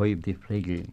Rue de Flegel